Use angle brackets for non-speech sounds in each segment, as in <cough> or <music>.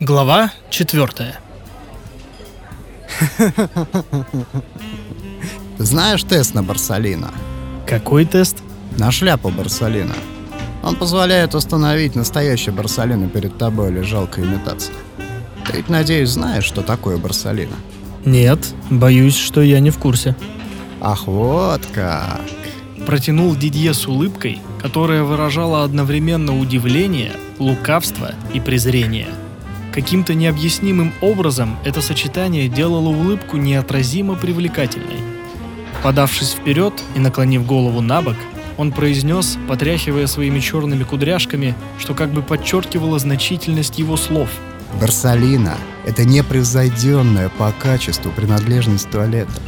Глава 4. Знаешь тест на Барсалина? Какой тест? На шляпу Барсалина. Он позволяет установить, настоящий Барсалина перед тобой или жалкая имитация. Ты ведь, надеюсь, знаешь, что такое Барсалина? Нет, боюсь, что я не в курсе. Ах, вот как. Протянул Дидье с улыбкой, которая выражала одновременно удивление, лукавство и презрение – Каким-то необъяснимым образом это сочетание делало улыбку неотразимо привлекательной. Подавшись вперед и наклонив голову на бок, он произнес, потряхивая своими черными кудряшками, что как бы подчеркивало значительность его слов. Барсалина — это непревзойденная по качеству принадлежность туалета.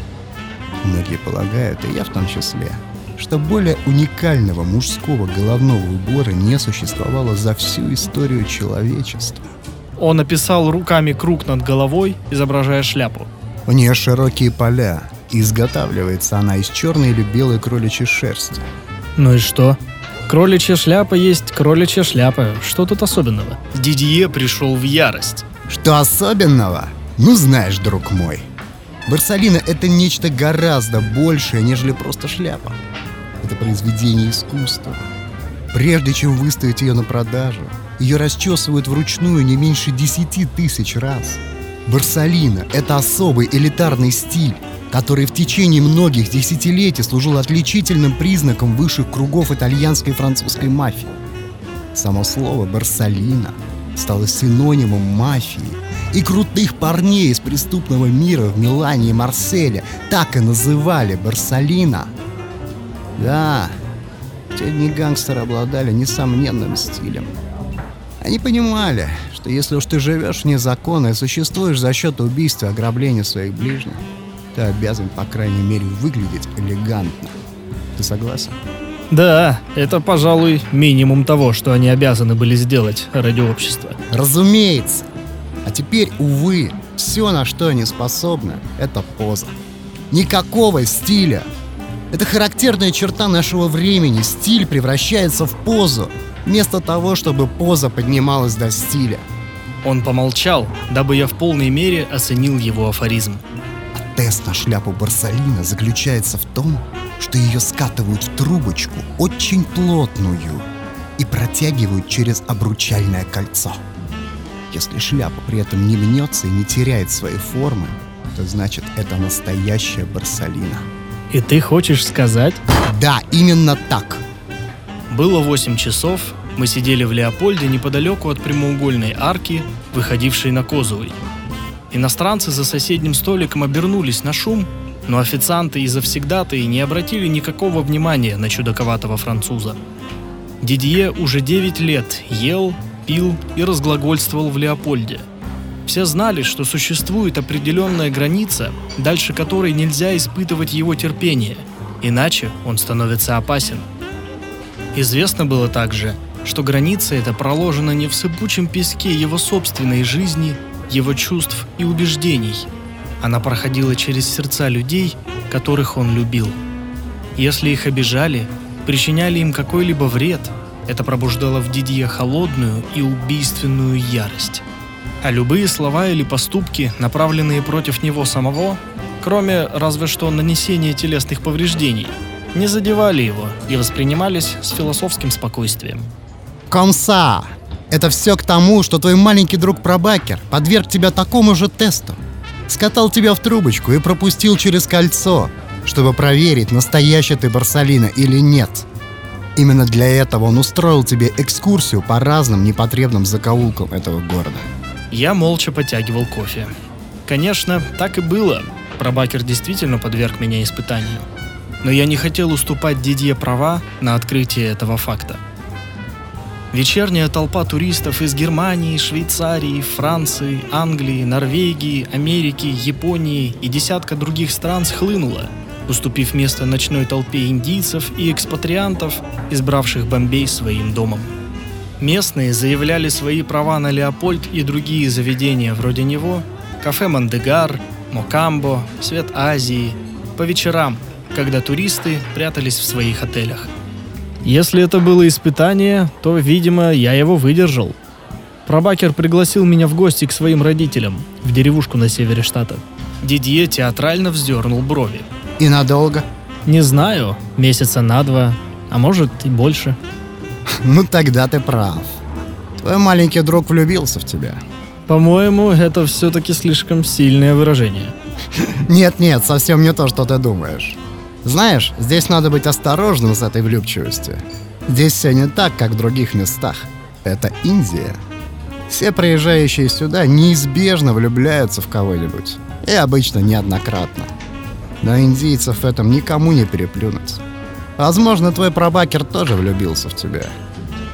Многие полагают, и я в том числе, что более уникального мужского головного убора не существовало за всю историю человечества. Он описал руками круг над головой, изображая шляпу. У нее широкие поля, изготавливается она из черной или белой кроличьей шерсти. Ну и что? Кроличья шляпа есть кроличья шляпа. Что тут особенного? Дидье пришел в ярость. Что особенного? Ну знаешь, друг мой, Барсалина — это нечто гораздо большее, нежели просто шляпа. Это произведение искусства. Прежде чем выставить ее на продажу, ее расчесывают вручную не меньше 10 тысяч раз. Барсалина – это особый элитарный стиль, который в течение многих десятилетий служил отличительным признаком высших кругов итальянской и французской мафии. Само слово «барсалина» стало синонимом мафии, и крутых парней из преступного мира в Милане и Марселе так и называли «барсалина». Да, те дни гангстеры обладали несомненным стилем – они понимали, что если уж ты живешь вне закона и существуешь за счет убийства и ограбления своих ближних, ты обязан, по крайней мере, выглядеть элегантно. Ты согласен? Да, это, пожалуй, минимум того, что они обязаны были сделать ради общества. Разумеется. А теперь, увы, все, на что они способны, это поза. Никакого стиля. Это характерная черта нашего времени. Стиль превращается в позу вместо того, чтобы поза поднималась до стиля. Он помолчал, дабы я в полной мере оценил его афоризм. А тест на шляпу Барсалина заключается в том, что ее скатывают в трубочку очень плотную и протягивают через обручальное кольцо. Если шляпа при этом не мнется и не теряет своей формы, то значит это настоящая Барсалина. И ты хочешь сказать? Да, именно так. Было 8 часов, мы сидели в Леопольде неподалеку от прямоугольной арки, выходившей на Козовый. Иностранцы за соседним столиком обернулись на шум, но официанты и завсегдатые не обратили никакого внимания на чудаковатого француза. Дидье уже 9 лет ел, пил и разглагольствовал в Леопольде. Все знали, что существует определенная граница, дальше которой нельзя испытывать его терпение, иначе он становится опасен – Известно было также, что граница эта проложена не в сыпучем песке его собственной жизни, его чувств и убеждений. Она проходила через сердца людей, которых он любил. Если их обижали, причиняли им какой-либо вред, это пробуждало в Дидье холодную и убийственную ярость. А любые слова или поступки, направленные против него самого, кроме разве что нанесения телесных повреждений – не задевали его и воспринимались с философским спокойствием. Комса! Это все к тому, что твой маленький друг Пробакер подверг тебя такому же тесту. Скатал тебя в трубочку и пропустил через кольцо, чтобы проверить, настоящий ты Барсалина или нет. Именно для этого он устроил тебе экскурсию по разным непотребным закоулкам этого города. Я молча потягивал кофе. Конечно, так и было. Пробакер действительно подверг меня испытанию но я не хотел уступать Дидье права на открытие этого факта. Вечерняя толпа туристов из Германии, Швейцарии, Франции, Англии, Норвегии, Америки, Японии и десятка других стран схлынула, уступив место ночной толпе индийцев и экспатриантов, избравших Бомбей своим домом. Местные заявляли свои права на Леопольд и другие заведения вроде него, кафе Мандегар, Мокамбо, Свет Азии, по вечерам – когда туристы прятались в своих отелях. Если это было испытание, то, видимо, я его выдержал. Пробакер пригласил меня в гости к своим родителям в деревушку на севере штата. Дидье театрально вздернул брови. И надолго? Не знаю, месяца на два, а может и больше. <laughs> Ну тогда ты прав. Твой маленький друг влюбился в тебя. По-моему, это все-таки слишком сильное выражение. <laughs> Нет-нет, совсем не то, что ты думаешь. Знаешь, здесь надо быть осторожным с этой влюбчивостью. Здесь все не так, как в других местах. Это Индия. Все приезжающие сюда неизбежно влюбляются в кого-нибудь. И обычно неоднократно. Но индийцев в этом никому не переплюнуть. Возможно, твой пробакер тоже влюбился в тебя.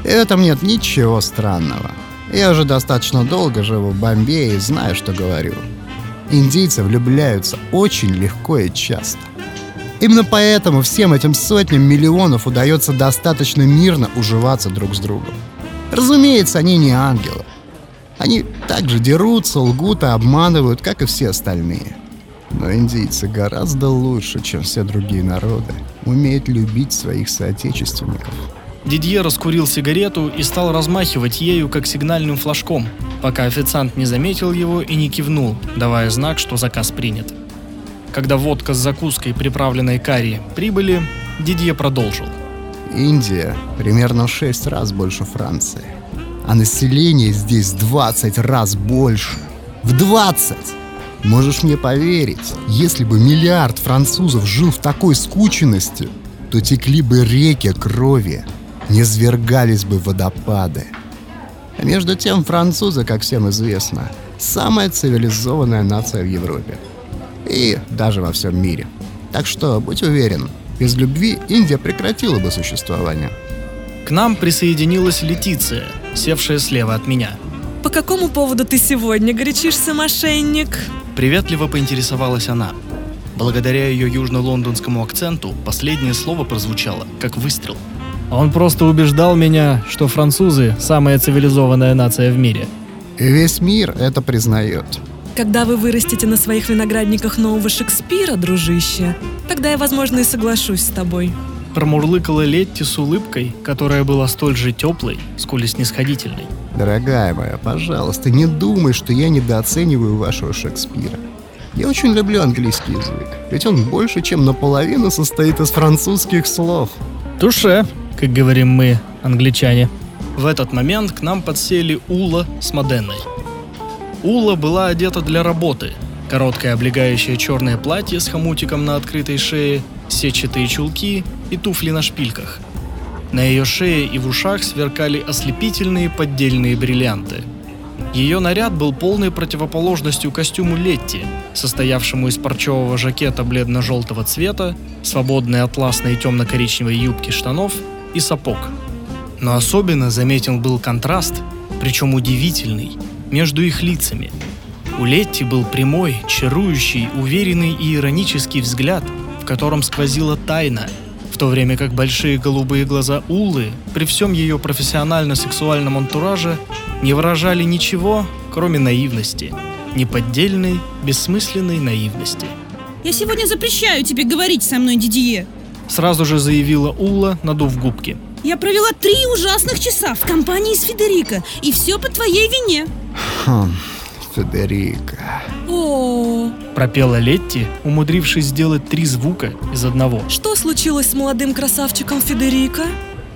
И в этом нет ничего странного. Я уже достаточно долго живу в Бомбее и знаю, что говорю. Индийцы влюбляются очень легко и часто. Именно поэтому всем этим сотням миллионов удается достаточно мирно уживаться друг с другом. Разумеется, они не ангелы. Они также дерутся, лгут и обманывают, как и все остальные. Но индийцы гораздо лучше, чем все другие народы, умеют любить своих соотечественников. Дидье раскурил сигарету и стал размахивать ею, как сигнальным флажком, пока официант не заметил его и не кивнул, давая знак, что заказ принят. Когда водка с закуской, приправленной карри, прибыли, Дидье продолжил. Индия примерно в 6 раз больше Франции. А население здесь 20 раз больше. В 20! Можешь мне поверить, если бы миллиард французов жил в такой скученности, то текли бы реки крови, не свергались бы водопады. А между тем французы, как всем известно, самая цивилизованная нация в Европе. И даже во всем мире. Так что, будь уверен, без любви Индия прекратила бы существование. К нам присоединилась Летиция, севшая слева от меня. По какому поводу ты сегодня горячишься, мошенник? Приветливо поинтересовалась она. Благодаря ее южно-лондонскому акценту последнее слово прозвучало, как выстрел. Он просто убеждал меня, что французы – самая цивилизованная нация в мире. И весь мир это признает. Когда вы вырастете на своих виноградниках нового Шекспира, дружище, тогда я, возможно, и соглашусь с тобой. Промурлыкала Летти с улыбкой, которая была столь же теплой, сколь и снисходительной. Дорогая моя, пожалуйста, не думай, что я недооцениваю вашего Шекспира. Я очень люблю английский язык, ведь он больше, чем наполовину состоит из французских слов. Туше, как говорим мы, англичане. В этот момент к нам подсели Ула с Моденной. Ула была одета для работы. Короткое облегающее черное платье с хомутиком на открытой шее, сетчатые чулки и туфли на шпильках. На ее шее и в ушах сверкали ослепительные поддельные бриллианты. Ее наряд был полной противоположностью костюму Летти, состоявшему из парчевого жакета бледно-желтого цвета, свободной атласной темно-коричневой юбки штанов и сапог. Но особенно заметен был контраст, причем удивительный, между их лицами. У Летти был прямой, чарующий, уверенный и иронический взгляд, в котором сквозила тайна, в то время как большие голубые глаза Уллы при всем ее профессионально-сексуальном антураже не выражали ничего, кроме наивности, неподдельной, бессмысленной наивности. Я сегодня запрещаю тебе говорить со мной, Дидье. Сразу же заявила Улла, надув губки. Я провела три ужасных часа в компании с Федерико, и все по твоей вине. Хм, Федерика. О, Пропела Летти, умудрившись сделать три звука из одного. что случилось с молодым красавчиком Федерико?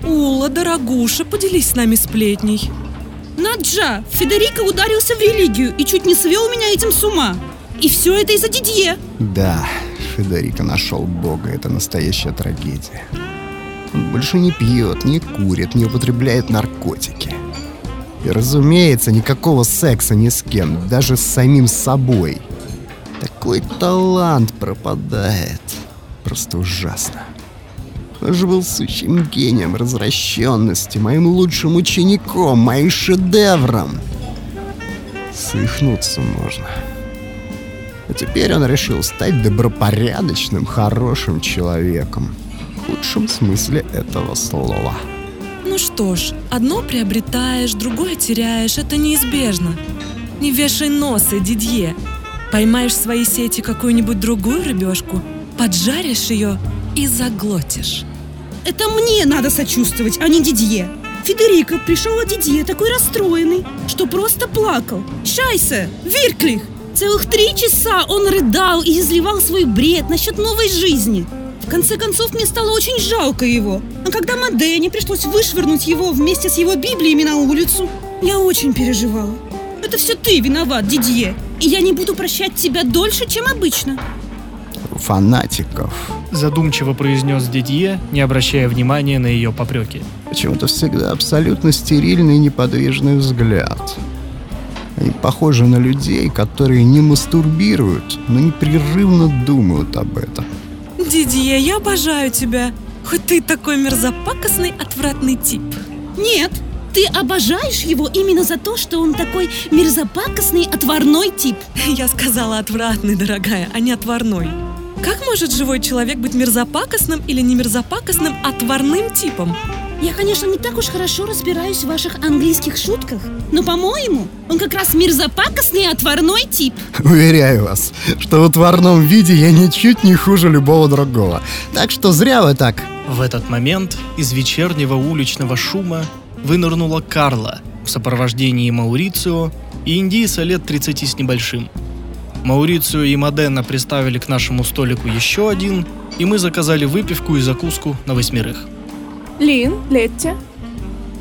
Ула, дорогуша, поделись с нами сплетней. Наджа, Федерико ударился в религию и чуть не свел меня этим с ума. И все это из-за Дидье. Да, Федерико нашел Бога, это настоящая трагедия. Он больше не пьет, не курит, не употребляет наркотики. И, разумеется, никакого секса ни с кем, даже с самим собой. Такой талант пропадает. Просто ужасно. Он же был сущим гением развращенности, моим лучшим учеником, моим шедевром. Свихнуться можно. А теперь он решил стать добропорядочным, хорошим человеком. В худшем смысле этого слова. Что ж, одно приобретаешь, другое теряешь, это неизбежно. Не вешай носа, Дидье. Поймаешь в свои сети какую-нибудь другую рыбешку, поджаришь ее и заглотишь. Это мне надо сочувствовать, а не Дидье. Федерико пришел от Дидье такой расстроенный, что просто плакал. Шайсе, Вирклих! Целых три часа он рыдал и изливал свой бред насчет новой жизни. В конце концов, мне стало очень жалко его. А когда Мадене пришлось вышвырнуть его вместе с его Библиями на улицу, я очень переживала. Это все ты виноват, Дидье. И я не буду прощать тебя дольше, чем обычно. Фанатиков. Задумчиво произнес Дидье, не обращая внимания на ее попреки. Почему-то всегда абсолютно стерильный и неподвижный взгляд. Они похожи на людей, которые не мастурбируют, но непрерывно думают об этом. Дидье, я обожаю тебя. Хоть ты такой мерзопакостный, отвратный тип. Нет, ты обожаешь его именно за то, что он такой мерзопакостный, отварной тип. <laughs> Я сказала отвратный, дорогая, а не отварной. Как может живой человек быть мерзопакостным или не мерзопакостным, отварным типом? Я, конечно, не так уж хорошо разбираюсь в ваших английских шутках, но, по-моему, он как раз мерзопакостный отварной тип. Уверяю вас, что в отварном виде я ничуть не хуже любого другого. Так что зря вы так. В этот момент из вечернего уличного шума вынырнула Карла в сопровождении Маурицио и индийца лет 30 с небольшим. Маурицио и Модена приставили к нашему столику еще один, и мы заказали выпивку и закуску на восьмерых. Лин, Летти.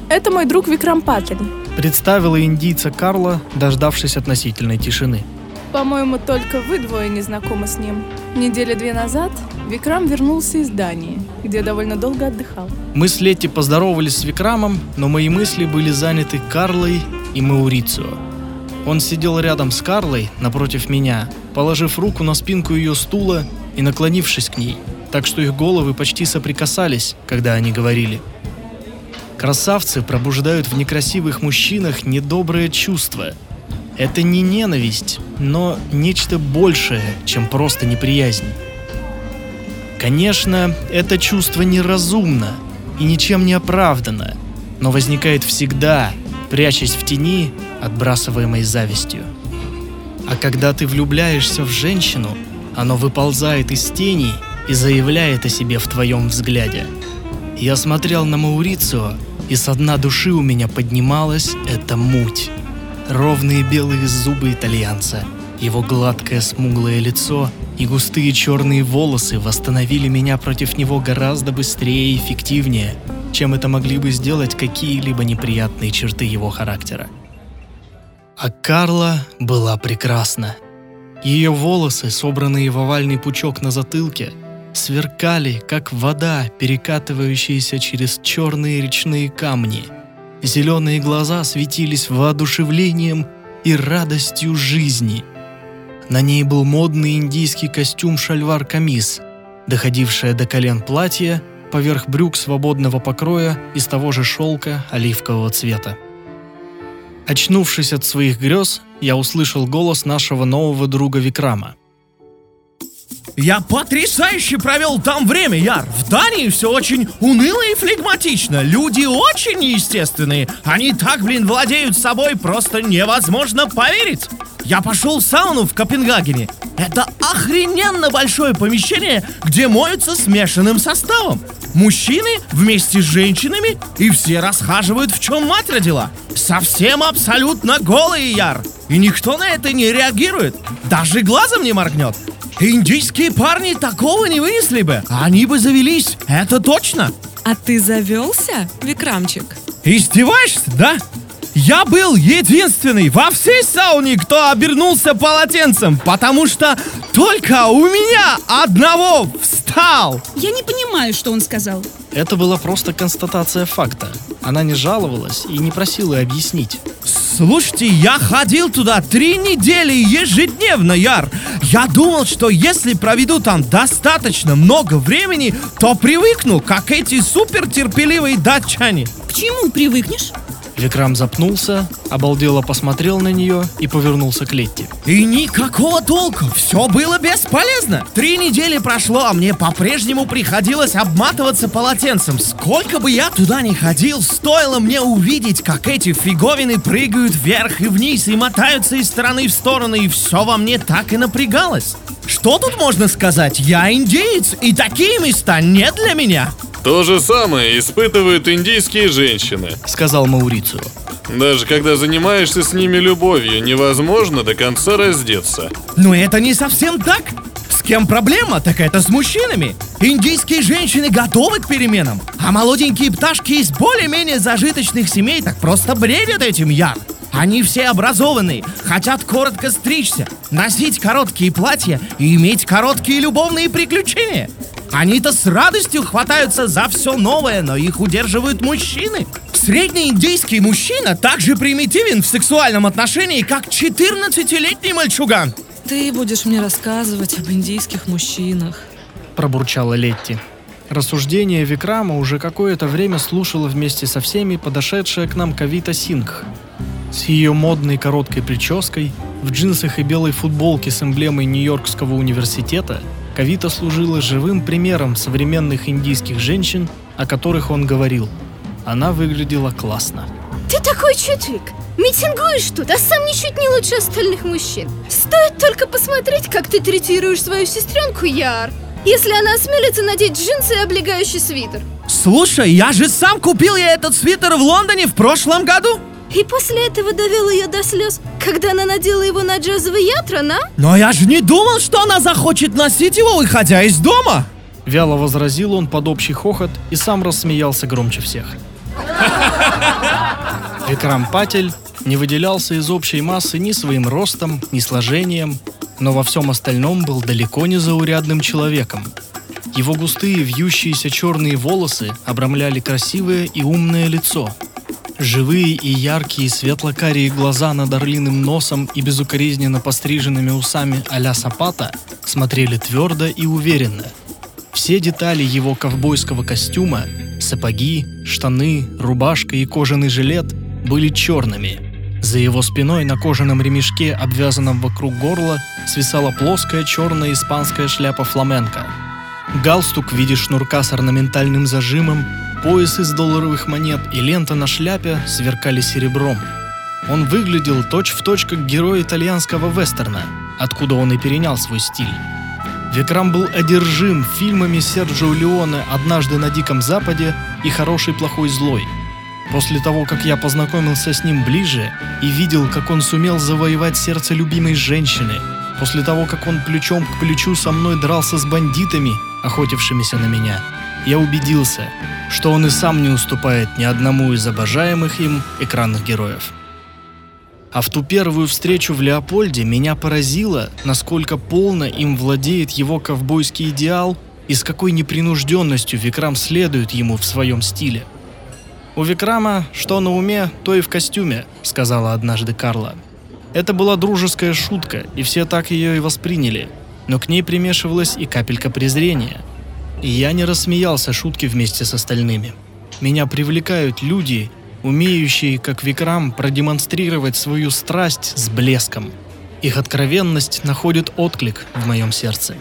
Это мой друг Викрам Патель. Представила индийца Карла, дождавшись относительной тишины. По-моему, только вы двое не знакомы с ним. Недели две назад Викрам вернулся из Дании, где довольно долго отдыхал. Мы с Летти поздоровались с Викрамом, но мои мысли были заняты Карлой и Маурицио. Он сидел рядом с Карлой, напротив меня, положив руку на спинку ее стула и наклонившись к ней, так что их головы почти соприкасались, когда они говорили. Красавцы пробуждают в некрасивых мужчинах недоброе чувство. Это не ненависть, но нечто большее, чем просто неприязнь. Конечно, это чувство неразумно и ничем не оправдано, но возникает всегда, прячась в тени, отбрасываемой завистью. А когда ты влюбляешься в женщину, оно выползает из тени и заявляет о себе в твоем взгляде. Я смотрел на Маурицио, и со дна души у меня поднималась эта муть. Ровные белые зубы итальянца, его гладкое смуглое лицо и густые черные волосы восстановили меня против него гораздо быстрее и эффективнее, чем это могли бы сделать какие-либо неприятные черты его характера. А Карла была прекрасна. Ее волосы, собранные в овальный пучок на затылке, сверкали, как вода, перекатывающаяся через черные речные камни. Зеленые глаза светились воодушевлением и радостью жизни. На ней был модный индийский костюм шальвар-камис, доходившее до колен платье, поверх брюк свободного покроя из того же шелка оливкового цвета. Очнувшись от своих грез, я услышал голос нашего нового друга Викрама. Я потрясающе провел там время, Яр. В Дании все очень уныло и флегматично. Люди очень неестественные. Они так, блин, владеют собой, просто невозможно поверить. Я пошел в сауну в Копенгагене. Это охрененно большое помещение, где моются смешанным составом. Мужчины вместе с женщинами, и все расхаживают в чем мать родила. Совсем абсолютно голые, Яр. И никто на это не реагирует. Даже глазом не моргнет. Индийские парни такого не вынесли бы. Они бы завелись, это точно. А ты завелся, Викрамчик? Издеваешься, да? Я был единственный во всей сауне, кто обернулся полотенцем, потому что только у меня одного встал. Я не понимаю, что он сказал. Это была просто констатация факта. Она не жаловалась и не просила объяснить. Слушайте, я ходил туда три недели ежедневно, Яр. Я думал, что если проведу там достаточно много времени, то привыкну, как эти супертерпеливые датчане. К чему привыкнешь? Викрам запнулся, обалдело посмотрел на нее и повернулся к Летти. И никакого толку, все было бесполезно. Три недели прошло, а мне по-прежнему приходилось обматываться полотенцем. Сколько бы я туда ни ходил, стоило мне увидеть, как эти фиговины прыгают вверх и вниз и мотаются из стороны в сторону, и все во мне так и напрягалось. Что тут можно сказать? Я индеец, и такие места не для меня. То же самое испытывают индийские женщины. сказал Маурицио. Даже когда занимаешься с ними любовью, невозможно до конца раздеться. Но это не совсем так. С кем проблема, так это с мужчинами. Индийские женщины готовы к переменам, а молоденькие пташки из более-менее зажиточных семей так просто бредят этим яр. Они все образованные, хотят коротко стричься, носить короткие платья и иметь короткие любовные приключения. Они-то с радостью хватаются за все новое, но их удерживают мужчины. Средний индийский мужчина так же примитивен в сексуальном отношении, как 14-летний мальчуган. Ты будешь мне рассказывать об индийских мужчинах. пробурчала Летти. Рассуждение Викрама уже какое-то время слушала вместе со всеми подошедшая к нам Кавита Сингх. С ее модной короткой прической, в джинсах и белой футболке с эмблемой Нью-Йоркского университета, Кавита служила живым примером современных индийских женщин, о которых он говорил. Она выглядела классно. Ты такой чудик. Митингуешь тут, а сам ничуть не лучше остальных мужчин. Стоит только посмотреть, как ты третируешь свою сестренку Яр, если она осмелится надеть джинсы и облегающий свитер. Слушай, я же сам купил ей этот свитер в Лондоне в прошлом году. И после этого довел ее до слез, когда она надела его на джазовый ятрон, а? Но я же не думал, что она захочет носить его, выходя из дома. Вяло возразил он под общий хохот и сам рассмеялся громче всех. Викрам Патель не выделялся из общей массы ни своим ростом, ни сложением, но во всем остальном был далеко не заурядным человеком. Его густые вьющиеся черные волосы обрамляли красивое и умное лицо. Живые и яркие светло-карие глаза над орлиным носом и безукоризненно постриженными усами а-ля Сапата смотрели твердо и уверенно. Все детали его ковбойского костюма – сапоги, штаны, рубашка и кожаный жилет – были черными. За его спиной на кожаном ремешке, обвязанном вокруг горла, свисала плоская черная испанская шляпа фламенко. Галстук в виде шнурка с орнаментальным зажимом, пояс из долларовых монет и лента на шляпе сверкали серебром. Он выглядел точь-в-точь как герой итальянского вестерна, откуда он и перенял свой стиль. Викрам был одержим фильмами Серджио Леоне «Однажды на Диком Западе» и «Хороший, плохой, злой». После того, как я познакомился с ним ближе и видел, как он сумел завоевать сердце любимой женщины, после того, как он плечом к плечу со мной дрался с бандитами, охотившимися на меня, я убедился, что он и сам не уступает ни одному из обожаемых им экранных героев. А в ту первую встречу в Леопольде меня поразило, насколько полно им владеет его ковбойский идеал и с какой непринужденностью Викрам следует ему в своем стиле. «У Викрама что на уме, то и в костюме», — сказала однажды Карла. Это была дружеская шутка, и все так ее и восприняли, но к ней примешивалась и капелька презрения. Я не рассмеялся шутки вместе с остальными. Меня привлекают люди, умеющие, как Викрам, продемонстрировать свою страсть с блеском. Их откровенность находит отклик в моем сердце.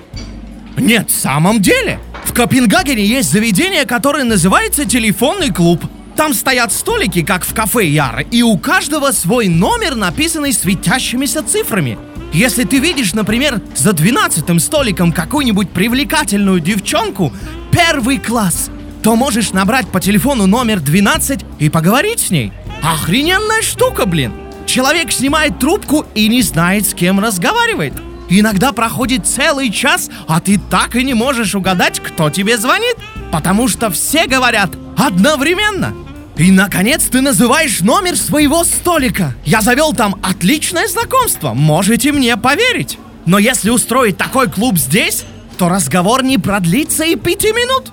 Нет, в самом деле. В Копенгагене есть заведение, которое называется «Телефонный клуб». Там стоят столики, как в кафе Яра, и у каждого свой номер, написанный светящимися цифрами. Если ты видишь, например, за двенадцатым столиком какую-нибудь привлекательную девчонку, первый класс, то можешь набрать по телефону номер 12 и поговорить с ней. Охрененная штука, блин. Человек снимает трубку и не знает, с кем разговаривает. Иногда проходит целый час, а ты так и не можешь угадать, кто тебе звонит. Потому что все говорят одновременно. И, наконец, ты называешь номер своего столика. Я завел там отличное знакомство, можете мне поверить. Но если устроить такой клуб здесь, то разговор не продлится и пяти минут.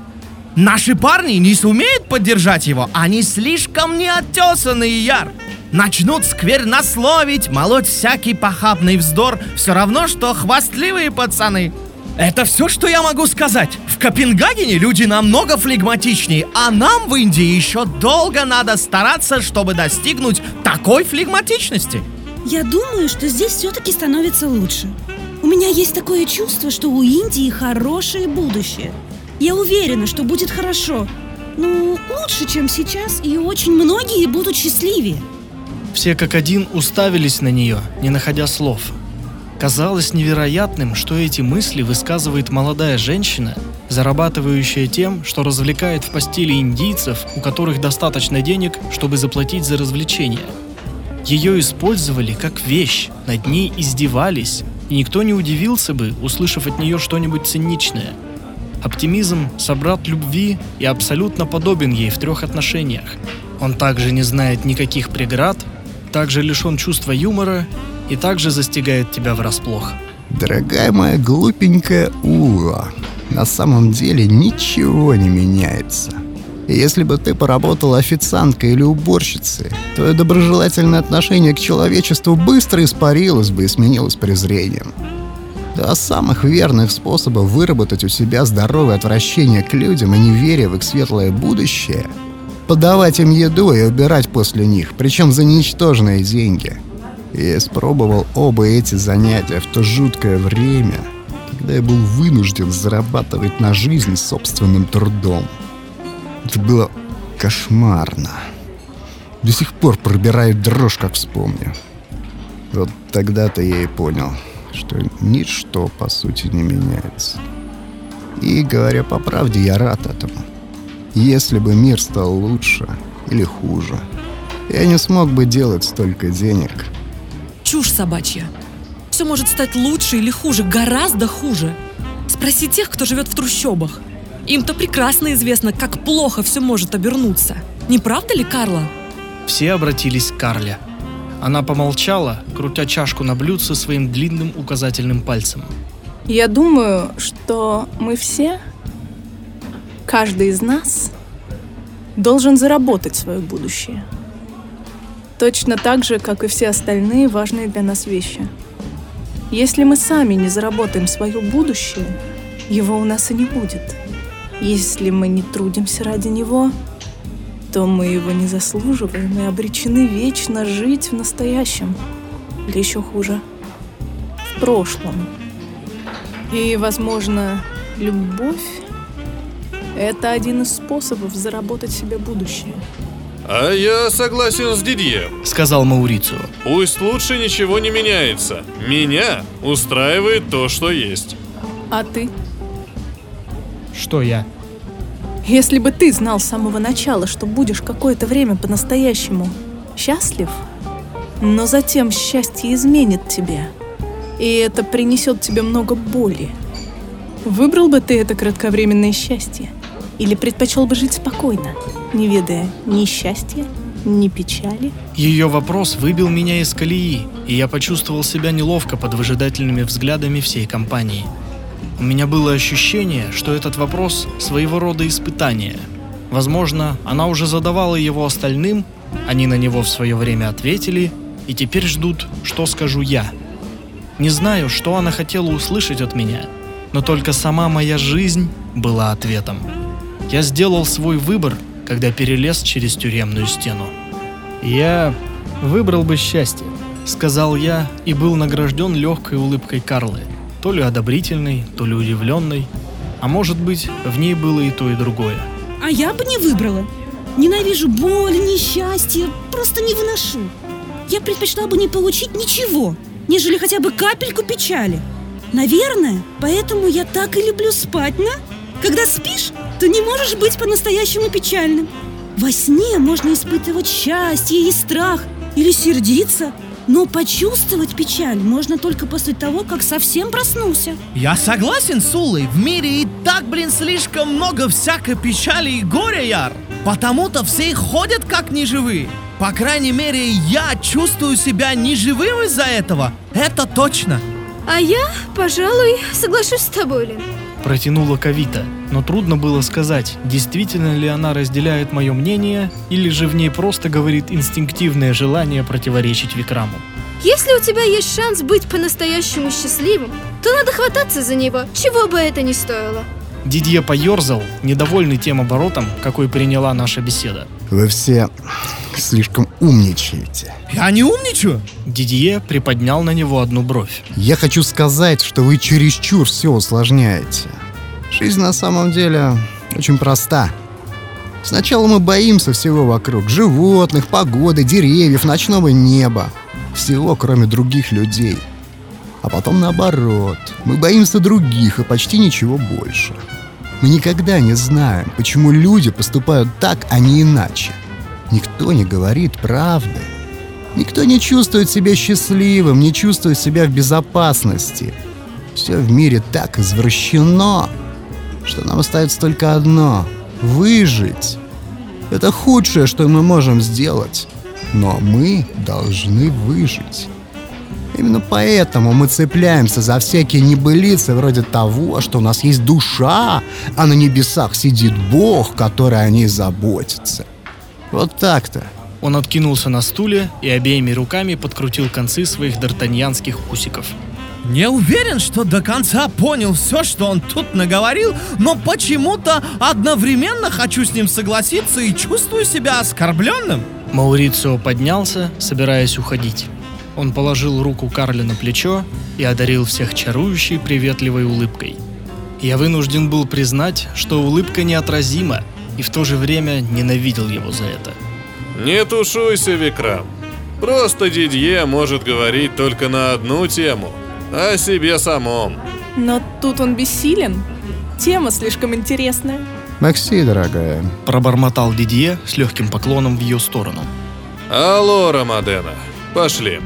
Наши парни не сумеют поддержать его, они слишком неотесанные, Яр. Начнут сквернословить, молоть всякий похабный вздор, все равно, что хвастливые пацаны. Это все, что я могу сказать. В Копенгагене люди намного флегматичнее, а нам в Индии еще долго надо стараться, чтобы достигнуть такой флегматичности. Я думаю, что здесь все-таки становится лучше. У меня есть такое чувство, что у Индии хорошее будущее. Я уверена, что будет хорошо. Ну, лучше, чем сейчас, и очень многие будут счастливее. Все как один уставились на нее, не находя слов. Казалось невероятным, что эти мысли высказывает молодая женщина, зарабатывающая тем, что развлекает в постели индийцев, у которых достаточно денег, чтобы заплатить за развлечения. Ее использовали как вещь, над ней издевались, и никто не удивился бы, услышав от нее что-нибудь циничное. Оптимизм – собрат любви и абсолютно подобен ей в трех отношениях. Он также не знает никаких преград, также лишен чувства юмора и также застигает тебя врасплох. Дорогая моя глупенькая Ула, на самом деле ничего не меняется. Если бы ты поработала официанткой или уборщицей, твое доброжелательное отношение к человечеству быстро испарилось бы и сменилось презрением. Два самых верных способов выработать у себя здоровое отвращение к людям и неверие в их светлое будущее — подавать им еду и убирать после них, причем за ничтожные деньги. Я испробовал оба эти занятия в то жуткое время, когда я был вынужден зарабатывать на жизнь собственным трудом. Это было кошмарно. До сих пор пробирает дрожь, как вспомню. Вот тогда-то я и понял, что ничто, по сути, не меняется. И, говоря по правде, я рад этому. Если бы мир стал лучше или хуже, я не смог бы делать столько денег. Чушь собачья. Все может стать лучше или хуже, гораздо хуже. Спроси тех, кто живет в трущобах. Им-то прекрасно известно, как плохо все может обернуться. Не правда ли, Карла? Все обратились к Карле. Она помолчала, крутя чашку на блюдце своим длинным указательным пальцем. Я думаю, что мы все, каждый из нас, должен заработать свое будущее. Точно так же, как и все остальные важные для нас вещи. Если мы сами не заработаем свое будущее, его у нас и не будет. Если мы не трудимся ради него, то мы его не заслуживаем и обречены вечно жить в настоящем. Или еще хуже, в прошлом. И, возможно, любовь — это один из способов заработать себе будущее. А я согласен с Дидье. Сказал Маурицио. Пусть лучше ничего не меняется. Меня устраивает то, что есть. А ты? Что я? Если бы ты знал с самого начала, что будешь какое-то время по-настоящему счастлив, но затем счастье изменит тебя, и это принесет тебе много боли, выбрал бы ты это кратковременное счастье? Или предпочел бы жить спокойно, не ведая ни счастья, ни печали? Ее вопрос выбил меня из колеи, и я почувствовал себя неловко под выжидательными взглядами всей компании. У меня было ощущение, что этот вопрос своего рода испытание. Возможно, она уже задавала его остальным, они на него в свое время ответили, и теперь ждут, что скажу я. Не знаю, что она хотела услышать от меня, но только сама моя жизнь была ответом. Я сделал свой выбор, когда перелез через тюремную стену. Я выбрал бы счастье. Сказал я и был награжден легкой улыбкой Карлы, то ли одобрительной, то ли удивленной, а может быть, в ней было и то, и другое. А я бы не выбрала. Ненавижу боль, несчастье, просто не выношу. Я предпочла бы не получить ничего, нежели хотя бы капельку печали. Наверное, поэтому я так и люблю спать, на? Когда спишь, то не можешь быть по-настоящему печальным. Во сне можно испытывать счастье и страх, или сердиться, но почувствовать печаль можно только после того, как совсем проснулся. Я согласен с Улой. В мире и так, блин, слишком много всякой печали и горя, Яр. Потому-то все ходят как неживые. По крайней мере, я чувствую себя неживым из-за этого. Это точно. А я, пожалуй, соглашусь с тобой, Лин. Протянула Кавита, но трудно было сказать, действительно ли она разделяет мое мнение, или же в ней просто говорит инстинктивное желание противоречить Викраму. Если у тебя есть шанс быть по-настоящему счастливым, то надо хвататься за него, чего бы это ни стоило. Дидье поерзал, недовольный тем оборотом, какой приняла наша беседа. Вы все слишком умничаете. Я не умничаю. Дидье приподнял на него одну бровь. Я хочу сказать, что вы чересчур все усложняете. Жизнь на самом деле очень проста. Сначала мы боимся всего вокруг. Животных, погоды, деревьев, ночного неба. Всего, кроме других людей. А потом наоборот. Мы боимся других и почти ничего больше. Мы никогда не знаем, почему люди поступают так, а не иначе. Никто не говорит правды. Никто не чувствует себя счастливым, не чувствует себя в безопасности. Все в мире так извращено, что нам остается только одно — выжить. Это худшее, что мы можем сделать. Но мы должны выжить. Именно поэтому мы цепляемся за всякие небылицы вроде того, что у нас есть душа, а на небесах сидит Бог, который о ней заботится. Вот так-то. Он откинулся на стуле и обеими руками подкрутил концы своих д'Артаньянских усиков. Не уверен, что до конца понял все, что он тут наговорил, но почему-то одновременно хочу с ним согласиться и чувствую себя оскорбленным. Маурицио поднялся, собираясь уходить. Он положил руку Карли на плечо и одарил всех чарующей, приветливой улыбкой. Я вынужден был признать, что улыбка неотразима, и в то же время ненавидел его за это. Не тушуйся, Викрам. Просто Дидье может говорить только на одну тему – о себе самом. Но тут он бессилен. Тема слишком интересная. Макси, дорогая. Пробормотал Дидье с легким поклоном в ее сторону. Алло, Ромадена, пошли.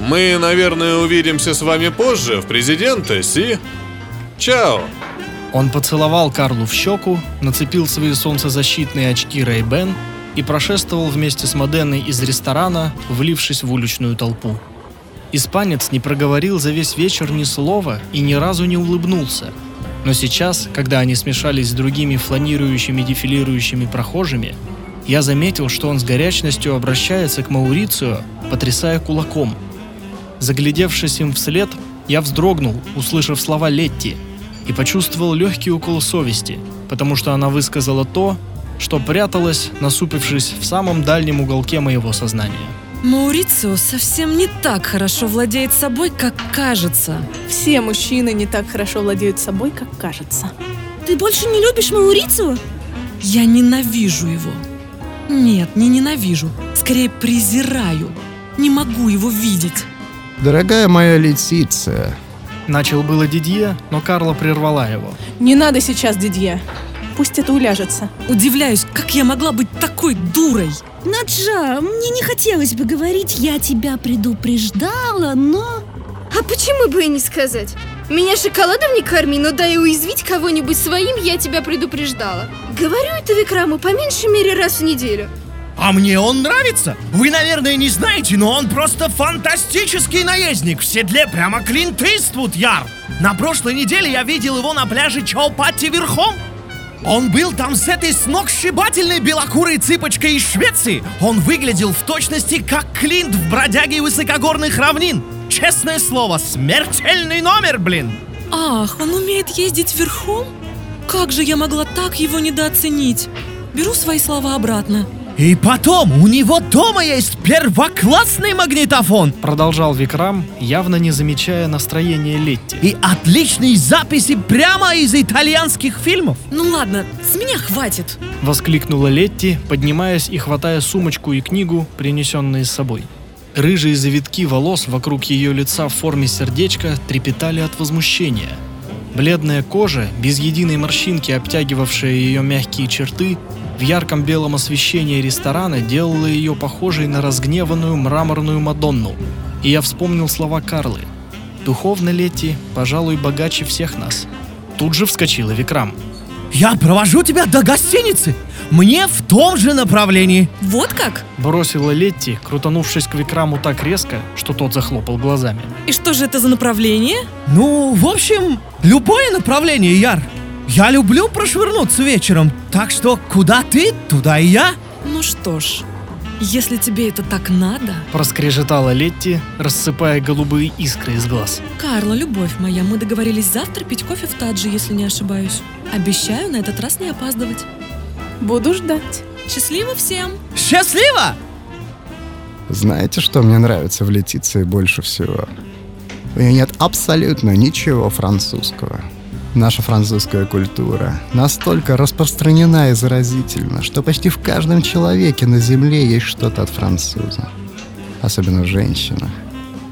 Мы, наверное, увидимся с вами позже в президента, си? Чао. Он поцеловал Карлу в щеку, нацепил свои солнцезащитные очки Ray-Ban и прошествовал вместе с Моденой из ресторана, влившись в уличную толпу. Испанец не проговорил за весь вечер ни слова и ни разу не улыбнулся. Но сейчас, когда они смешались с другими фланирующими дефилирующими прохожими, я заметил, что он с горячностью обращается к Маурицио, потрясая кулаком. Заглядевшись им вслед, я вздрогнул, услышав слова Летти, и почувствовал легкий укол совести, потому что она высказала то, что пряталось, насупившись в самом дальнем уголке моего сознания. Маурицио совсем не так хорошо владеет собой, как кажется. Все мужчины не так хорошо владеют собой, как кажется. Ты больше не любишь Маурицио? Я ненавижу его. Нет, не ненавижу. Скорее презираю. Не могу его видеть. Дорогая моя Летиция. Начал было Дидье, но Карла прервала его. Не надо сейчас, Дидье. Пусть это уляжется. Удивляюсь, как я могла быть такой дурой. Наджа, мне не хотелось бы говорить, я тебя предупреждала, но... А почему бы и не сказать? Меня шоколадом не корми, но дай уязвить кого-нибудь своим, я тебя предупреждала. Говорю это Викраму по меньшей мере раз в неделю. А мне он нравится. Вы, наверное, не знаете, но он просто фантастический наездник. В седле прямо Клинт Иствуд, Яр. На прошлой неделе я видел его на пляже Чаупатти верхом. Он был там с этой сногсшибательной белокурой цыпочкой из Швеции. Он выглядел в точности как Клинт в бродяге высокогорных равнин. Честное слово, смертельный номер, блин. Ах, он умеет ездить верхом? Как же я могла так его недооценить? Беру свои слова обратно. И потом, у него дома есть первоклассный магнитофон. Продолжал Викрам, явно не замечая настроения Летти. И отличные записи прямо из итальянских фильмов. Ну ладно, с меня хватит. Воскликнула Летти, поднимаясь и хватая сумочку и книгу, принесенные с собой. Рыжие завитки волос вокруг ее лица в форме сердечка трепетали от возмущения. Бледная кожа, без единой морщинки обтягивавшая ее мягкие черты, в ярком белом освещении ресторана делала ее похожей на разгневанную мраморную Мадонну. И я вспомнил слова Карлы. Духовно Летти, пожалуй, богаче всех нас. Тут же вскочила Викрам. Я провожу тебя до гостиницы. Мне в том же направлении. Вот как? Бросила Летти, крутанувшись к Викраму так резко, что тот захлопал глазами. И что же это за направление? Ну, в общем, любое направление, Яр. Я люблю прошвырнуться вечером, так что куда ты, туда и я. Ну что ж, если тебе это так надо... Проскрежетала Летти, рассыпая голубые искры из глаз. Карла, любовь моя, мы договорились завтра пить кофе в Таджи, если не ошибаюсь. Обещаю на этот раз не опаздывать. Буду ждать. Счастливо всем! Счастливо! Знаете, что мне нравится в Летиции больше всего? У нее нет абсолютно ничего французского. Наша французская культура настолько распространена и заразительна, что почти в каждом человеке на Земле есть что-то от француза. Особенно в женщинах.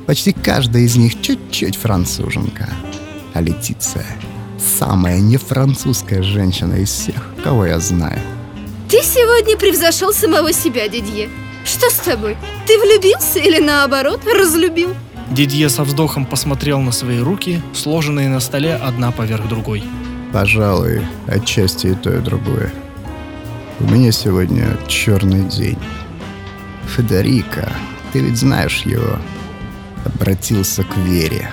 Почти каждая из них чуть-чуть француженка. А Летиция — самая нефранцузская женщина из всех, кого я знаю. Ты сегодня превзошел самого себя, Дидье. Что с тобой? Ты влюбился или наоборот разлюбил? Дидье со вздохом посмотрел на свои руки, сложенные на столе одна поверх другой. Пожалуй, отчасти и то, и другое. У меня сегодня черный день. Федерико, ты ведь знаешь его, обратился к вере.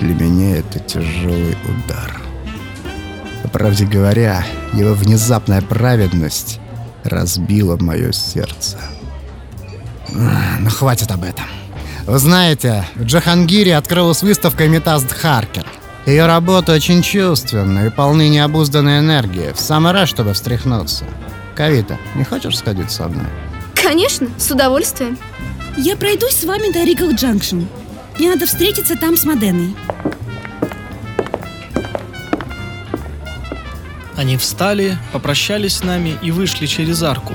Для меня это тяжелый удар. По правде говоря, его внезапная праведность разбила мое сердце. А, Ну, хватит об этом. Вы знаете, в Джахангире открылась выставка Метаст Харкер. Ее работы очень чувственные и полны необузданной энергии. В самый раз, чтобы встряхнуться. Кавита, не хочешь сходить со мной? Конечно, с удовольствием. Я пройдусь с вами до Риков Джанкшн. Мне надо встретиться там с Моденой. Они встали, попрощались с нами и вышли через арку.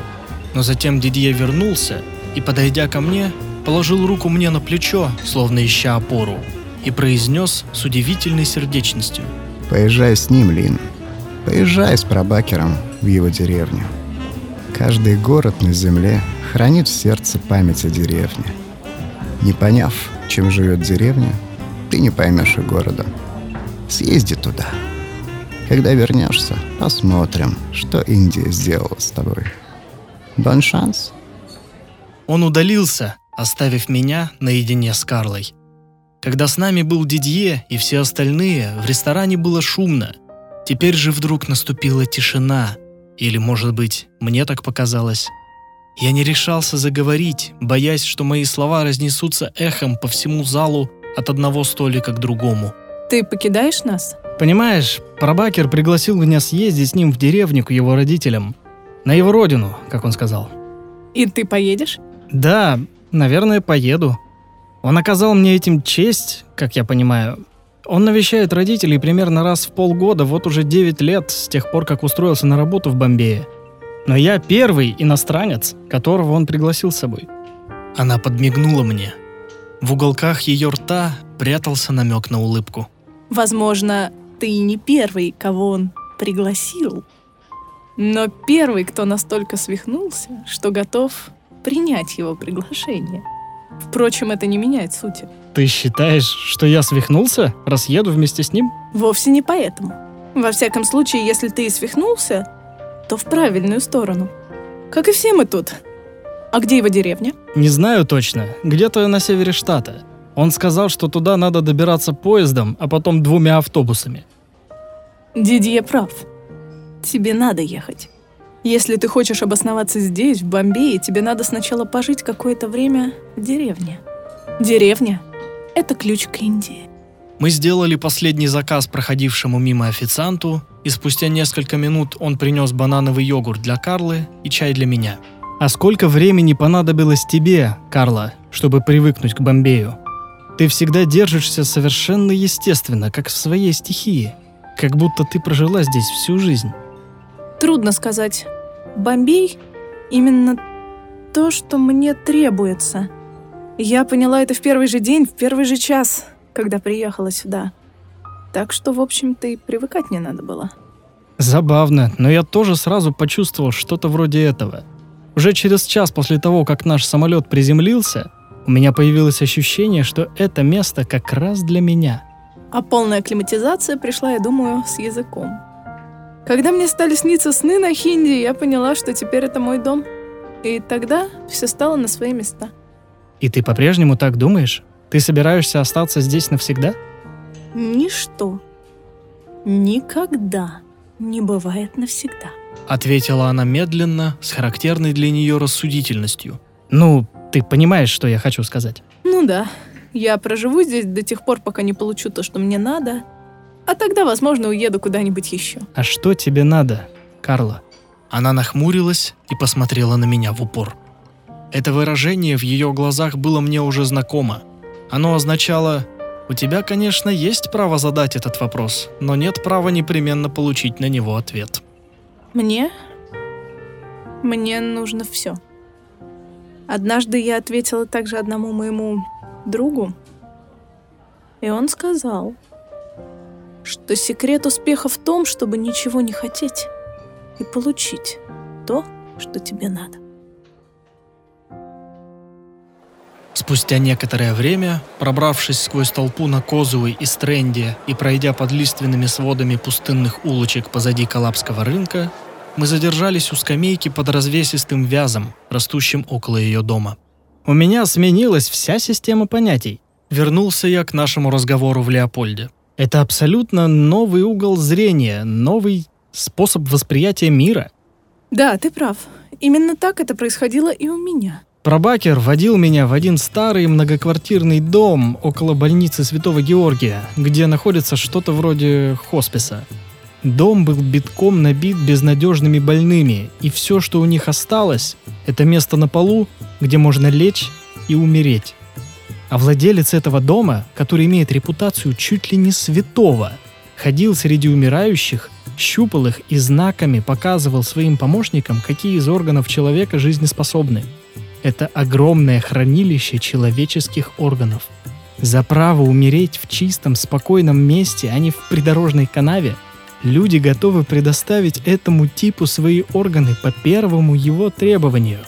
Но затем Дидье вернулся и, подойдя ко мне, положил руку мне на плечо, словно ища опору, и произнес с удивительной сердечностью. Поезжай с ним, Лин. Поезжай с прабакером в его деревню. Каждый город на земле хранит в сердце память о деревне. Не поняв, чем живет деревня, ты не поймешь и города. Съезди туда. Когда вернешься, посмотрим, что Индия сделала с тобой. Бон шанс. Он удалился, оставив меня наедине с Карлой. Когда с нами был Дидье и все остальные, в ресторане было шумно. Теперь же вдруг наступила тишина. Или, может быть, мне так показалось. Я не решался заговорить, боясь, что мои слова разнесутся эхом по всему залу от одного столика к другому. Ты покидаешь нас? Понимаешь, Прабакер пригласил меня съездить с ним в деревню к его родителям. На его родину, как он сказал. И ты поедешь? Да, наверное, поеду. Он оказал мне этим честь, как я понимаю. Он навещает родителей примерно раз в полгода, вот уже 9 лет, с тех пор, как устроился на работу в Бомбее. Но я первый иностранец, которого он пригласил с собой. Она подмигнула мне. В уголках ее рта прятался намек на улыбку. Возможно, ты не первый, кого он пригласил. Но первый, кто настолько свихнулся, что готов принять его приглашение. Впрочем, это не меняет сути. Ты считаешь, что я свихнулся, раз еду вместе с ним? Вовсе не поэтому. Во всяком случае, если ты и свихнулся, то в правильную сторону. Как и все мы тут. А где его деревня? Не знаю точно. Где-то на севере штата. Он сказал, что туда надо добираться поездом, а потом двумя автобусами. Дидье прав. Тебе надо ехать. Если ты хочешь обосноваться здесь, в Бомбее, тебе надо сначала пожить какое-то время в деревне. Деревня — это ключ к Индии. Мы сделали последний заказ проходившему мимо официанту, и спустя несколько минут он принес банановый йогурт для Карлы и чай для меня. А сколько времени понадобилось тебе, Карла, чтобы привыкнуть к Бомбею? Ты всегда держишься совершенно естественно, как в своей стихии. Как будто ты прожила здесь всю жизнь. Трудно сказать. Бомбей — именно то, что мне требуется. Я поняла это в первый же день, в первый же час, когда приехала сюда. Так что, в общем-то, и привыкать не надо было. Забавно, но я тоже сразу почувствовал что-то вроде этого. Уже через час после того, как наш самолет приземлился, у меня появилось ощущение, что это место как раз для меня. А полная акклиматизация пришла, я думаю, с языком. Когда мне стали сниться сны на хинди, я поняла, что теперь это мой дом. И тогда все стало на свои места. И ты по-прежнему так думаешь? Ты собираешься остаться здесь навсегда? Ничто никогда не бывает навсегда. Ответила она медленно, с характерной для нее рассудительностью. Ну, ты понимаешь, что я хочу сказать. Ну да, я проживу здесь до тех пор, пока не получу то, что мне надо, а тогда, возможно, уеду куда-нибудь еще. А что тебе надо, Карла? Она нахмурилась и посмотрела на меня в упор. Это выражение в ее глазах было мне уже знакомо. Оно означало «У тебя, конечно, есть право задать этот вопрос, но нет права непременно получить на него ответ». Мне? Мне нужно все. Однажды я ответила также одному моему другу. И он сказал, что секрет успеха в том, чтобы ничего не хотеть и получить то, что тебе надо. Спустя некоторое время, пробравшись сквозь толпу на Козуэй и Стрэнде и пройдя под лиственными сводами пустынных улочек позади Калабского рынка, мы задержались у скамейки под развесистым вязом, растущим около ее дома. У меня сменилась вся система понятий. Вернулся я к нашему разговору в Леопольде. Это абсолютно новый угол зрения, новый способ восприятия мира. Да, ты прав. Именно так это происходило и у меня. Пробакер водил меня в один старый многоквартирный дом около больницы Святого Георгия, где находится что-то вроде хосписа. Дом был битком набит безнадежными больными, и все, что у них осталось, это место на полу, где можно лечь и умереть. А владелец этого дома, который имеет репутацию чуть ли не святого, ходил среди умирающих, щупал их и знаками показывал своим помощникам, какие из органов человека жизнеспособны – это огромное хранилище человеческих органов. За право умереть в чистом, спокойном месте, а не в придорожной канаве, люди готовы предоставить этому типу свои органы по первому его требованию.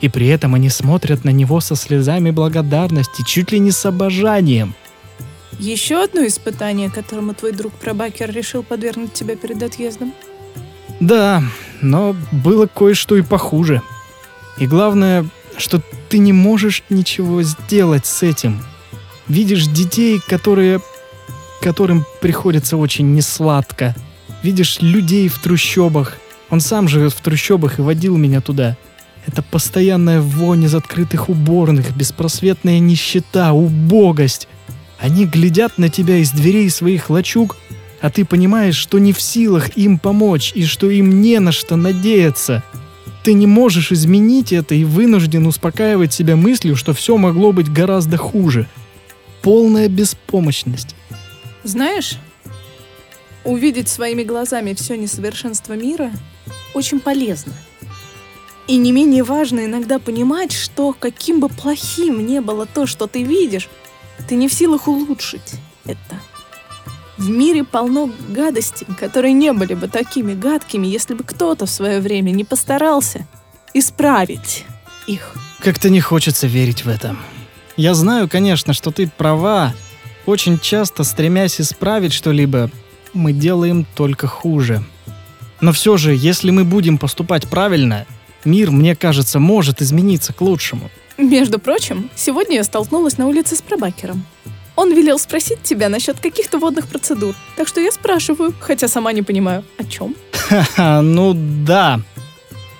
И при этом они смотрят на него со слезами благодарности, чуть ли не с обожанием. Еще одно испытание, которому твой друг Пробакер решил подвергнуть тебя перед отъездом? Да, но было кое-что и похуже. И главное, что ты не можешь ничего сделать с этим. Видишь детей, которые... которым приходится очень несладко. Видишь людей в трущобах. Он сам живет в трущобах и водил меня туда. Это постоянная вонь из открытых уборных, беспросветная нищета, убогость. Они глядят на тебя из дверей своих лачуг, а ты понимаешь, что не в силах им помочь и что им не на что надеяться — ты не можешь изменить это и вынужден успокаивать себя мыслью, что все могло быть гораздо хуже. Полная беспомощность. Знаешь, увидеть своими глазами все несовершенство мира очень полезно. И не менее важно иногда понимать, что каким бы плохим не было то, что ты видишь, ты не в силах улучшить это. В мире полно гадостей, которые не были бы такими гадкими, если бы кто-то в свое время не постарался исправить их. Как-то не хочется верить в это. Я знаю, конечно, что ты права. Очень часто, стремясь исправить что-либо, мы делаем только хуже. Но все же, если мы будем поступать правильно, мир, мне кажется, может измениться к лучшему. Между прочим, сегодня я столкнулась на улице с пробакером. Он велел спросить тебя насчет каких-то водных процедур. Так что я спрашиваю, хотя сама не понимаю, о чем. Ха-ха, ну да.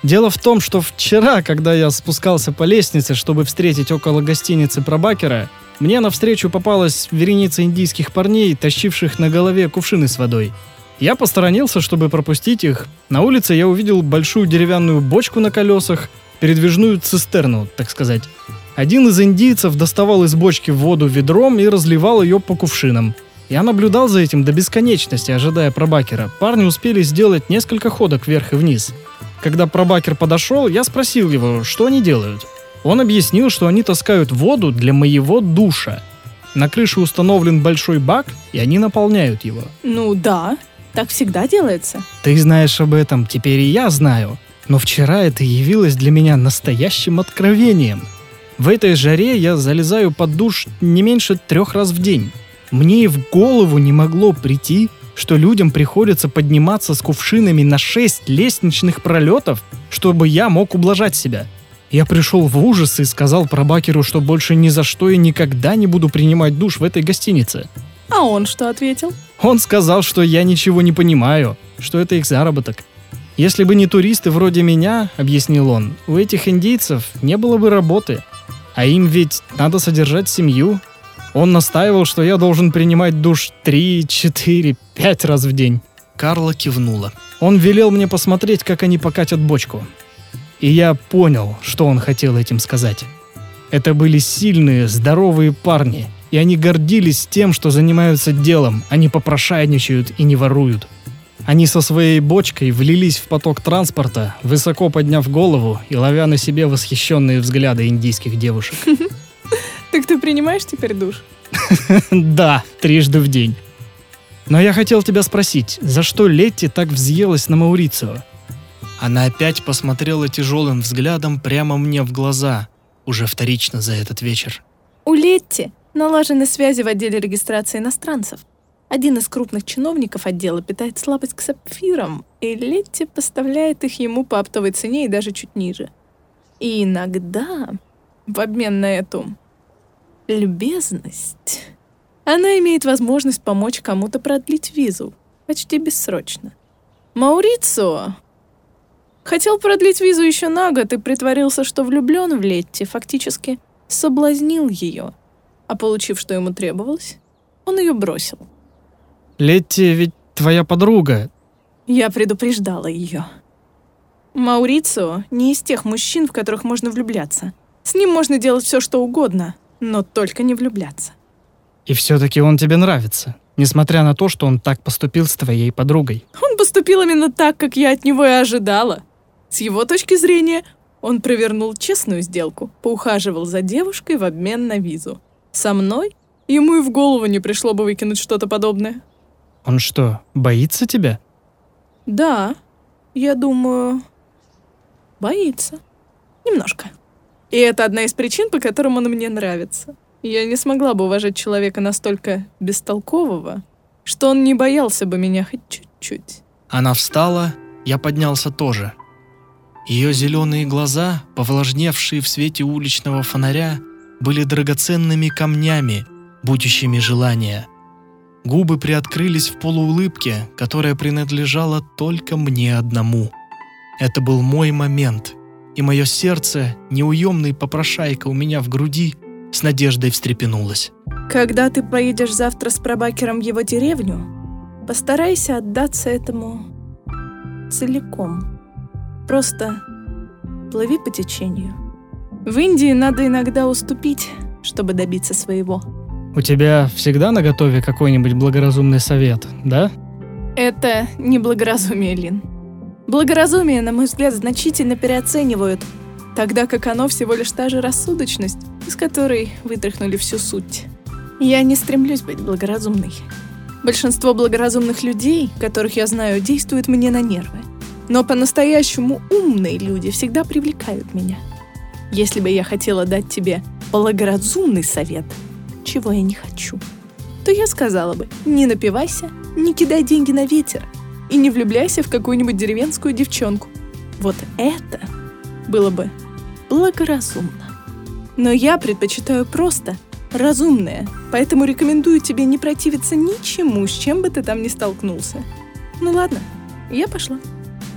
Дело в том, что вчера, когда я спускался по лестнице, чтобы встретить около гостиницы Пробакера, мне навстречу попалась вереница индийских парней, тащивших на голове кувшины с водой. Я посторонился, чтобы пропустить их. На улице я увидел большую деревянную бочку на колесах, передвижную цистерну, так сказать. Один из индийцев доставал из бочки воду ведром и разливал ее по кувшинам. Я наблюдал за этим до бесконечности, ожидая пробакера. Парни успели сделать несколько ходок вверх и вниз. Когда пробакер подошел, я спросил его, что они делают. Он объяснил, что они таскают воду для моего душа. На крыше установлен большой бак, и они наполняют его. Ну да, так всегда делается. Ты знаешь об этом, теперь и я знаю. Но вчера это явилось для меня настоящим откровением – в этой жаре я залезаю под душ не меньше трех раз в день. Мне и в голову не могло прийти, что людям приходится подниматься с кувшинами на шесть лестничных пролетов, чтобы я мог ублажать себя. Я пришел в ужас и сказал пробакеру, что больше ни за что и никогда не буду принимать душ в этой гостинице. А он что ответил? Он сказал, что я ничего не понимаю, что это их заработок. Если бы не туристы вроде меня, объяснил он, у этих индейцев не было бы работы. А им ведь надо содержать семью. Он настаивал, что я должен принимать душ 3, 4, 5 раз в день. Карла кивнула. Он велел мне посмотреть, как они покатят бочку. И я понял, что он хотел этим сказать. Это были сильные, здоровые парни, и они гордились тем, что занимаются делом, они попрошайничают и не воруют. Они со своей бочкой влились в поток транспорта, высоко подняв голову и ловя на себе восхищенные взгляды индийских девушек. <laughs> Так Ты принимаешь теперь душ? Да, трижды в день. Но я хотел тебя спросить, за что Летти так взъелась на Маурицио? Она опять посмотрела тяжелым взглядом прямо мне в глаза, уже вторично за этот вечер. У Летти налажены связи в отделе регистрации иностранцев. Один из крупных чиновников отдела питает слабость к сапфирам, и Летти поставляет их ему по оптовой цене и даже чуть ниже. И иногда, в обмен на эту любезность, она имеет возможность помочь кому-то продлить визу, почти бессрочно. Маурицио хотел продлить визу еще на год и притворился, что влюблен в Летти, фактически соблазнил ее, а получив, что ему требовалось, он ее бросил. Летти ведь твоя подруга. Я предупреждала ее. Маурицио не из тех мужчин, в которых можно влюбляться. С ним можно делать все, что угодно, но только не влюбляться. И все-таки он тебе нравится, несмотря на то, что он так поступил с твоей подругой. Он поступил именно так, как я от него и ожидала. С его точки зрения, он провернул честную сделку, поухаживал за девушкой в обмен на визу. Со мной ему и в голову не пришло бы выкинуть что-то подобное. Он что, боится тебя? Да, я думаю, боится. Немножко. И это одна из причин, по которым он мне нравится. Я не смогла бы уважать человека настолько бестолкового, что он не боялся бы меня хоть чуть-чуть. Она встала, я поднялся тоже. Ее зеленые глаза, повлажневшие в свете уличного фонаря, были драгоценными камнями, будущими желания — Губы приоткрылись в полуулыбке, которая принадлежала только мне одному. Это был мой момент, и мое сердце, неуемный попрошайка у меня в груди, с надеждой встрепенулось. Когда ты поедешь завтра с пробакером в его деревню, постарайся отдаться этому целиком. Просто плыви по течению. В Индии надо иногда уступить, чтобы добиться своего. У тебя всегда на готове какой-нибудь благоразумный совет, да? Это не благоразумие, Лин. Благоразумие, на мой взгляд, значительно переоценивают, тогда как оно всего лишь та же рассудочность, из которой вытряхнули всю суть. Я не стремлюсь быть благоразумной. Большинство благоразумных людей, которых я знаю, действуют мне на нервы. Но по-настоящему умные люди всегда привлекают меня. Если бы я хотела дать тебе благоразумный совет — чего я не хочу, то я сказала бы, не напивайся, не кидай деньги на ветер и не влюбляйся в какую-нибудь деревенскую девчонку. Вот это было бы благоразумно. Но я предпочитаю просто разумное, поэтому рекомендую тебе не противиться ничему, с чем бы ты там ни столкнулся. Ну ладно, я пошла.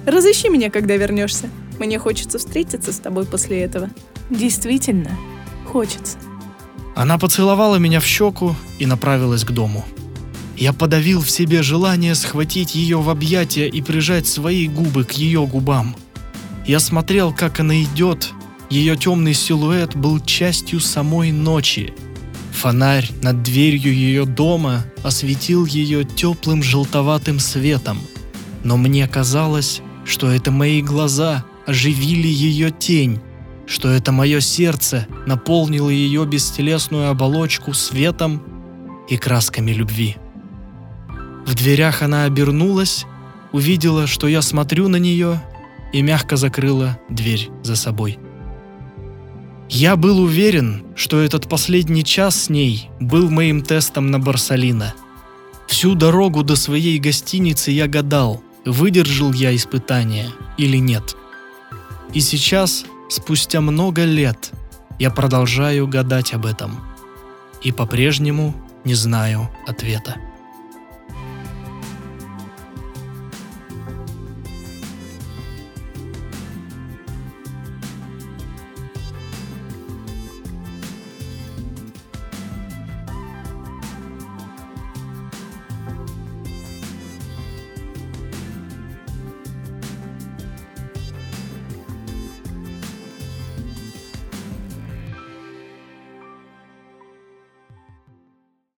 Разыщи меня, когда вернешься. Мне хочется встретиться с тобой после этого. Действительно, хочется. Она поцеловала меня в щеку и направилась к дому. Я подавил в себе желание схватить ее в объятия и прижать свои губы к ее губам. Я смотрел, как она идет, ее темный силуэт был частью самой ночи. Фонарь над дверью ее дома осветил ее теплым желтоватым светом. Но мне казалось, что это мои глаза оживили ее тень, что это мое сердце наполнило ее бестелесную оболочку светом и красками любви. В дверях она обернулась, увидела, что я смотрю на нее и мягко закрыла дверь за собой. Я был уверен, что этот последний час с ней был моим тестом на Барсалина. Всю дорогу до своей гостиницы я гадал, выдержал я испытание или нет. И сейчас спустя много лет я продолжаю гадать об этом и по-прежнему не знаю ответа.